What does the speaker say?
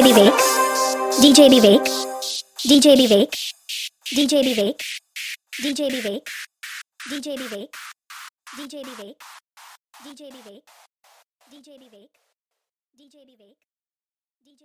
Vivek, DJ Vivek, DJ Vivek, DJ Vivek, DJ Vivek, DJ Vivek, DJ Vivek, DJ Vivek, DJ Vivek, DJ Vivek, DJ